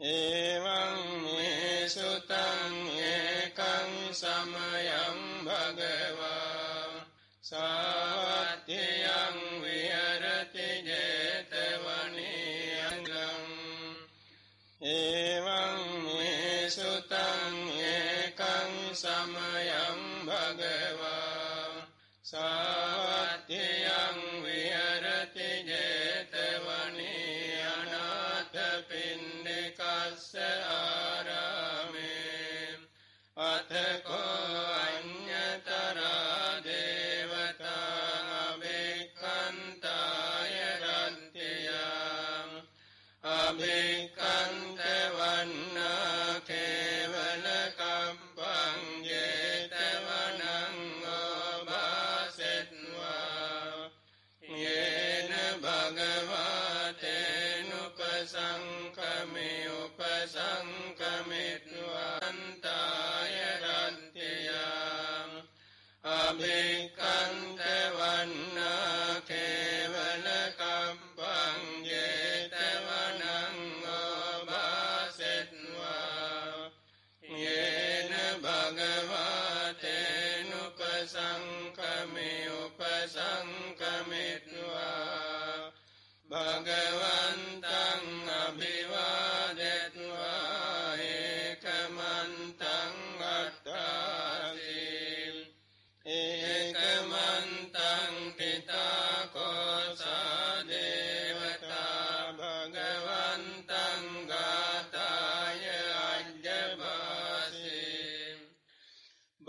एवं मे सुता Amen.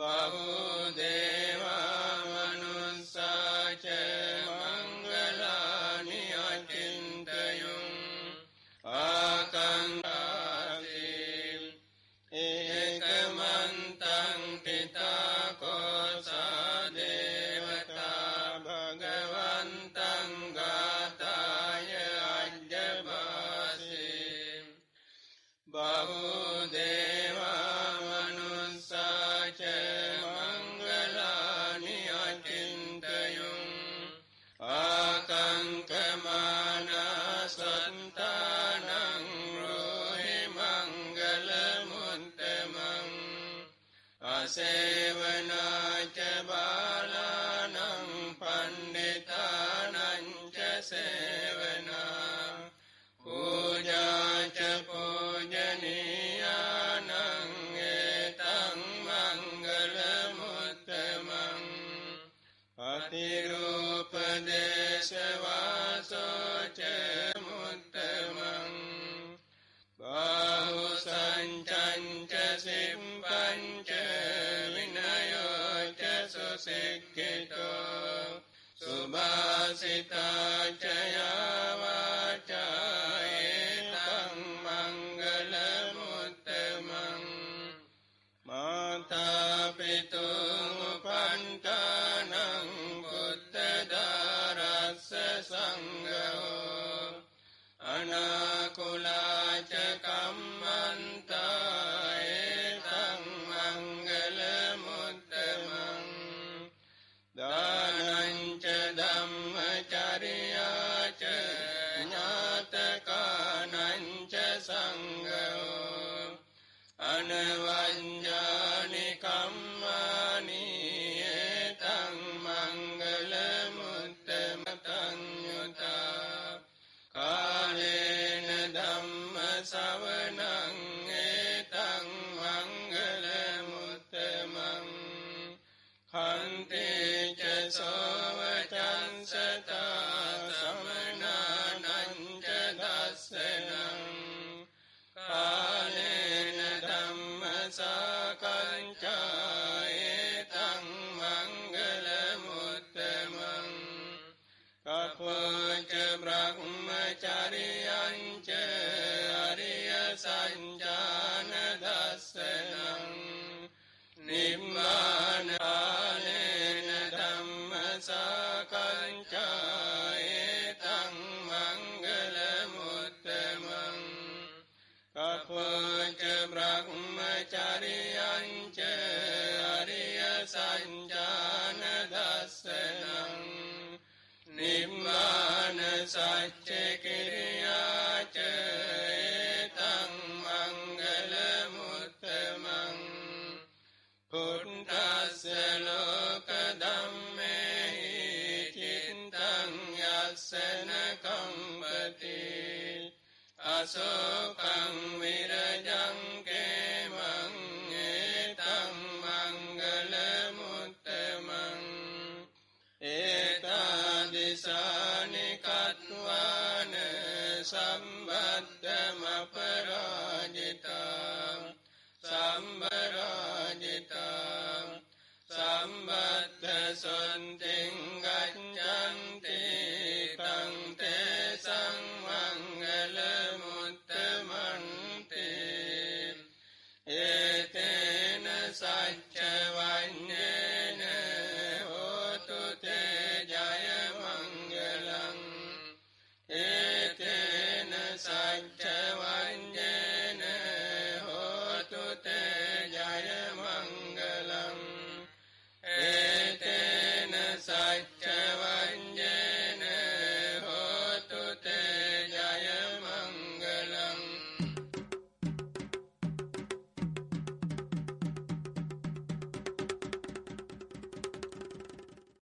الله සිතා චයවාචායතං මංගල මුත්තමං මාතා පිතු පණ්ඨානං බුද්ධ දාරස්ස සංඝෝ අනා වඤ්ඤානි කම්මානි ඒතං මංගල මුත්තමතං යතා කාලේන ධම්ම සවණං ඒතං මංගල මුත්තමං හන්තේ ච සෝවචං සතා จริยัญเจอริยสัญจานดัสสนัง นิมมานสัจเจกิริยาเจตังมังกลมุตตมัง พุทธัสสโลกดัมเมหิจิตตังยัสสนกัมปติ අසෝකං විරජං කේ ඒසානිකත්වාන සම්බද්ධම පරාජිතා සම්බරාජිතා සම්බද්ධ සොන්තිං ගච්ඡන්ති තං තේ සංමංගල මුත්තමන්ති. ඒතේන සච්ච วันเจ